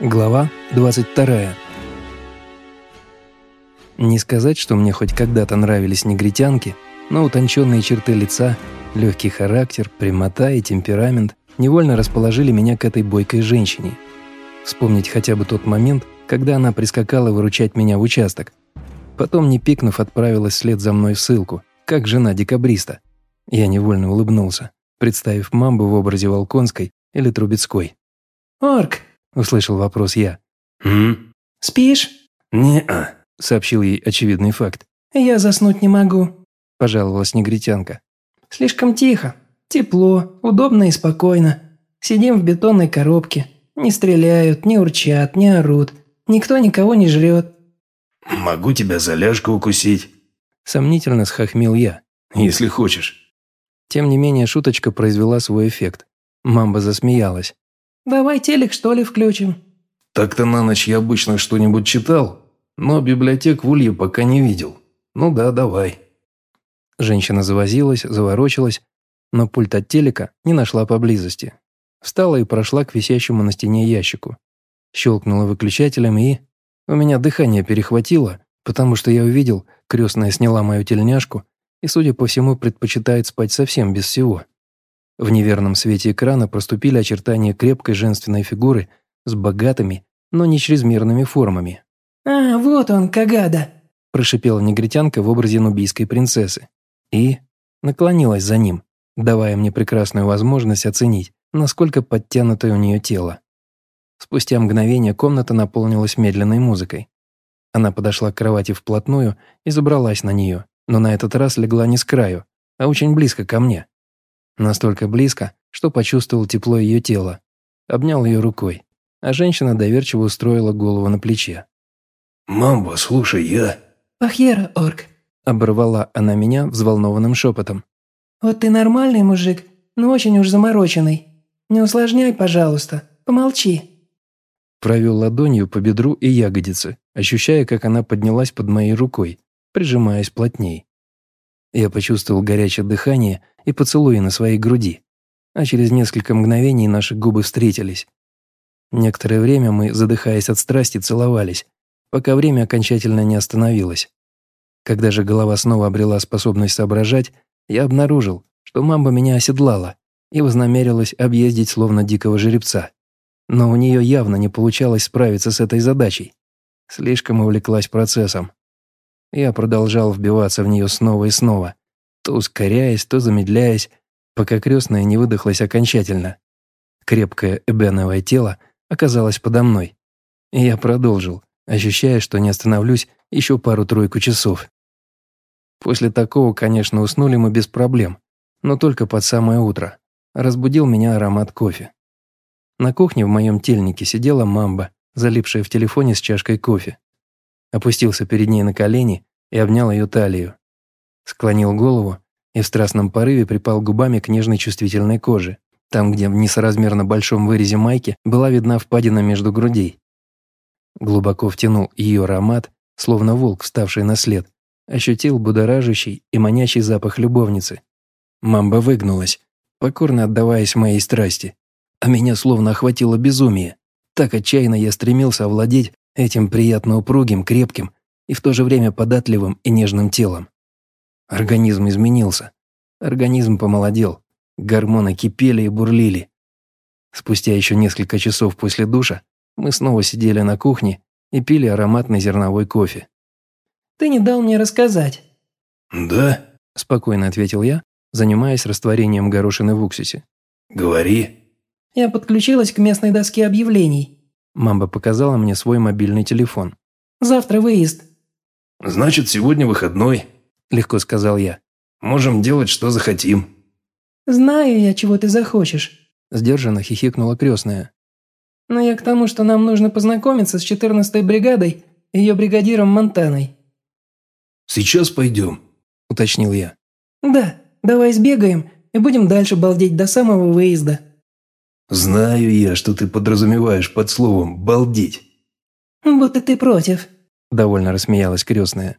Глава 22. Не сказать, что мне хоть когда-то нравились негритянки, но утонченные черты лица, легкий характер, прямота и темперамент невольно расположили меня к этой бойкой женщине. Вспомнить хотя бы тот момент, когда она прискакала выручать меня в участок. Потом, не пикнув, отправилась вслед за мной в ссылку, как жена декабриста. Я невольно улыбнулся, представив мамбу в образе Волконской или Трубецкой. «Орк, – услышал вопрос я. «М? спишь?» Не-а», – сообщил ей очевидный факт. «Я заснуть не могу. – пожаловалась негритянка. Слишком тихо, тепло, удобно и спокойно. Сидим в бетонной коробке. Не стреляют, не урчат, не орут. Никто никого не жрет. «Могу тебя за ляжку укусить, Сомнительно схохмил я. если хочешь». Тем не менее, шуточка произвела свой эффект. Мамба засмеялась. Давай телек, что ли, включим?» «Так-то на ночь я обычно что-нибудь читал, но библиотек в Улье пока не видел. Ну да, давай». Женщина завозилась, заворочилась, но пульт от телека не нашла поблизости. Встала и прошла к висящему на стене ящику. Щелкнула выключателем и... У меня дыхание перехватило, потому что я увидел, крестная сняла мою тельняшку и, судя по всему, предпочитает спать совсем без всего. В неверном свете экрана проступили очертания крепкой женственной фигуры с богатыми, но не чрезмерными формами. «А, вот он, Кагада!» – прошипела негритянка в образе нубийской принцессы. И наклонилась за ним, давая мне прекрасную возможность оценить, насколько подтянутое у нее тело. Спустя мгновение комната наполнилась медленной музыкой. Она подошла к кровати вплотную и забралась на нее, но на этот раз легла не с краю, а очень близко ко мне. Настолько близко, что почувствовал тепло ее тела. Обнял ее рукой, а женщина доверчиво устроила голову на плече. «Мамба, слушай, я...» «Пахьера, орк. Оборвала она меня взволнованным шепотом. Вот ты нормальный мужик, но очень уж замороченный. Не усложняй, пожалуйста. Помолчи». Провел ладонью по бедру и ягодице, ощущая, как она поднялась под моей рукой, прижимаясь плотней. Я почувствовал горячее дыхание и поцелуи на своей груди, а через несколько мгновений наши губы встретились. Некоторое время мы, задыхаясь от страсти, целовались, пока время окончательно не остановилось. Когда же голова снова обрела способность соображать, я обнаружил, что мамба меня оседлала и вознамерилась объездить словно дикого жеребца. Но у нее явно не получалось справиться с этой задачей. Слишком увлеклась процессом. Я продолжал вбиваться в нее снова и снова, то ускоряясь, то замедляясь, пока крестная не выдохлась окончательно. Крепкое эбеновое тело оказалось подо мной. И я продолжил, ощущая, что не остановлюсь еще пару-тройку часов. После такого, конечно, уснули мы без проблем, но только под самое утро. Разбудил меня аромат кофе. На кухне в моем тельнике сидела мамба, залипшая в телефоне с чашкой кофе. Опустился перед ней на колени и обнял ее талию склонил голову и в страстном порыве припал губами к нежной чувствительной коже, там, где в несоразмерно большом вырезе майки была видна впадина между грудей. Глубоко втянул ее аромат, словно волк, вставший на след, ощутил будоражащий и манящий запах любовницы. Мамба выгнулась, покорно отдаваясь моей страсти, а меня словно охватило безумие. Так отчаянно я стремился овладеть этим приятно упругим, крепким и в то же время податливым и нежным телом. Организм изменился. Организм помолодел. Гормоны кипели и бурлили. Спустя еще несколько часов после душа мы снова сидели на кухне и пили ароматный зерновой кофе. «Ты не дал мне рассказать». «Да?» – спокойно ответил я, занимаясь растворением горошины в уксусе. «Говори». «Я подключилась к местной доске объявлений». Мамба показала мне свой мобильный телефон. «Завтра выезд». «Значит, сегодня выходной», – легко сказал я. «Можем делать, что захотим». «Знаю я, чего ты захочешь», – сдержанно хихикнула крестная. «Но я к тому, что нам нужно познакомиться с 14-й бригадой и ее бригадиром Монтаной». «Сейчас пойдем», – уточнил я. «Да, давай сбегаем и будем дальше балдеть до самого выезда». «Знаю я, что ты подразумеваешь под словом «балдеть». «Вот и ты против», – довольно рассмеялась крестная.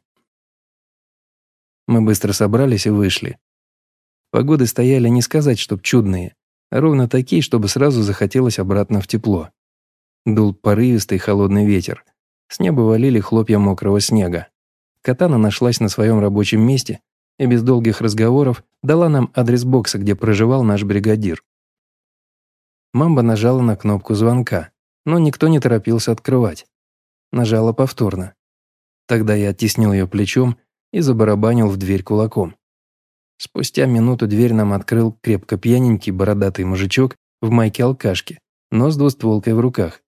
Мы быстро собрались и вышли. Погоды стояли не сказать, чтоб чудные, а ровно такие, чтобы сразу захотелось обратно в тепло. Дул порывистый холодный ветер. С неба валили хлопья мокрого снега. Катана нашлась на своем рабочем месте и без долгих разговоров дала нам адрес бокса, где проживал наш бригадир. Мамба нажала на кнопку звонка, но никто не торопился открывать. Нажала повторно. Тогда я оттеснил ее плечом и забарабанил в дверь кулаком. Спустя минуту дверь нам открыл крепко пьяненький бородатый мужичок в майке алкашки, но с двустволкой в руках.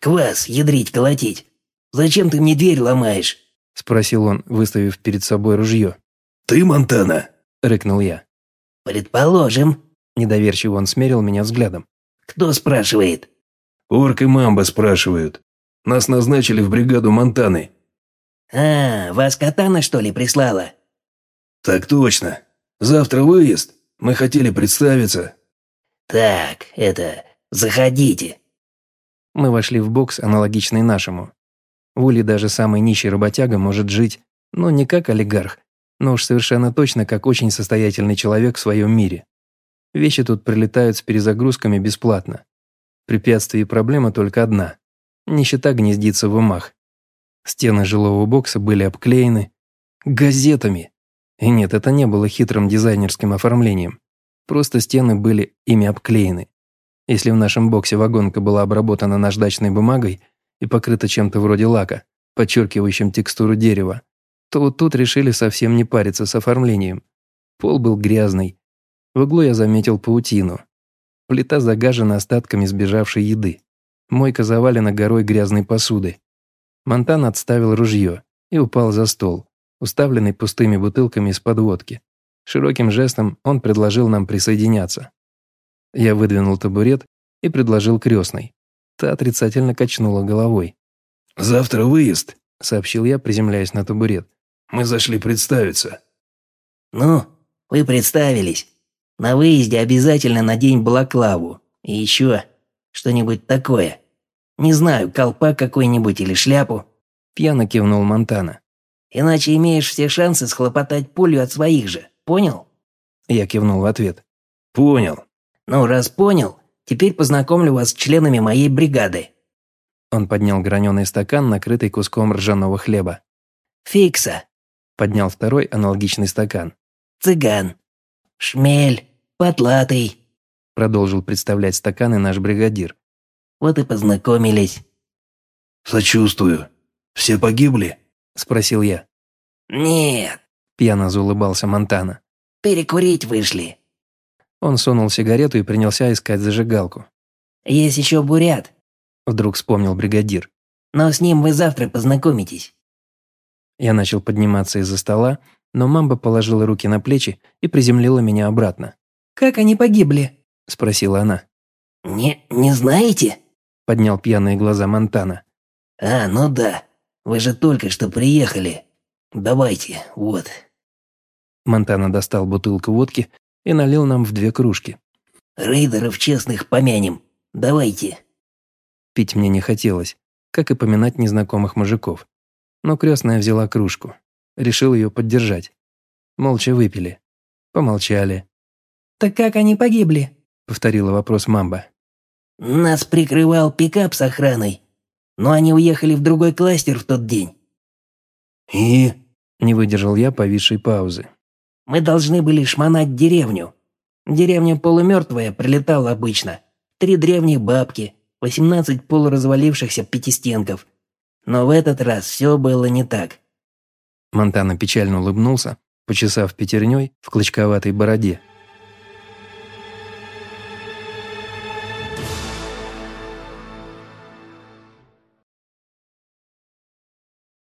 «Квас, ядрить, колотить! Зачем ты мне дверь ломаешь?» – спросил он, выставив перед собой ружье. «Ты, Монтана?» – рыкнул я. «Предположим». Недоверчиво он смерил меня взглядом. «Кто спрашивает?» «Орк и Мамба спрашивают. Нас назначили в бригаду Монтаны». «А, вас Катана, что ли, прислала?» «Так точно. Завтра выезд. Мы хотели представиться». «Так, это... Заходите». Мы вошли в бокс, аналогичный нашему. В Уле даже самый нищий работяга может жить, но не как олигарх, но уж совершенно точно как очень состоятельный человек в своем мире. Вещи тут прилетают с перезагрузками бесплатно. Препятствие и проблема только одна. Нищета гнездится в умах. Стены жилого бокса были обклеены газетами. И нет, это не было хитрым дизайнерским оформлением. Просто стены были ими обклеены. Если в нашем боксе вагонка была обработана наждачной бумагой и покрыта чем-то вроде лака, подчеркивающим текстуру дерева, то вот тут решили совсем не париться с оформлением. Пол был грязный. В углу я заметил паутину. Плита загажена остатками сбежавшей еды. Мойка завалена горой грязной посуды. Монтан отставил ружье и упал за стол, уставленный пустыми бутылками из-под водки. Широким жестом он предложил нам присоединяться. Я выдвинул табурет и предложил крестной. Та отрицательно качнула головой. «Завтра выезд», — сообщил я, приземляясь на табурет. «Мы зашли представиться». «Ну, вы представились. На выезде обязательно надень балаклаву. И еще что-нибудь такое. Не знаю, колпак какой-нибудь или шляпу». Пьяно кивнул Монтана. «Иначе имеешь все шансы схлопотать пулю от своих же. Понял?» Я кивнул в ответ. «Понял». «Ну, раз понял, теперь познакомлю вас с членами моей бригады». Он поднял граненый стакан, накрытый куском ржаного хлеба. «Фикса». Поднял второй аналогичный стакан. «Цыган». «Шмель». «Потлатый». Продолжил представлять стаканы наш бригадир. «Вот и познакомились». «Сочувствую. Все погибли?» Спросил я. «Нет». Пьяно заулыбался Монтана. «Перекурить вышли». Он сунул сигарету и принялся искать зажигалку. «Есть еще бурят», — вдруг вспомнил бригадир. «Но с ним вы завтра познакомитесь». Я начал подниматься из-за стола, но мамба положила руки на плечи и приземлила меня обратно. «Как они погибли?» – спросила она. «Не, не знаете?» – поднял пьяные глаза Монтана. «А, ну да. Вы же только что приехали. Давайте, вот». Монтана достал бутылку водки и налил нам в две кружки. «Рейдеров честных помянем. Давайте». Пить мне не хотелось, как и поминать незнакомых мужиков. Но крестная взяла кружку. Решил ее поддержать. Молча выпили. Помолчали. «Так как они погибли?» — повторила вопрос Мамба. «Нас прикрывал пикап с охраной, но они уехали в другой кластер в тот день». «И?» — не выдержал я повисшей паузы. «Мы должны были шмонать деревню. Деревня полумертвая, прилетала обычно. Три древних бабки, восемнадцать полуразвалившихся пятистенков. Но в этот раз все было не так». Монтана печально улыбнулся, почесав пятерней в клочковатой бороде.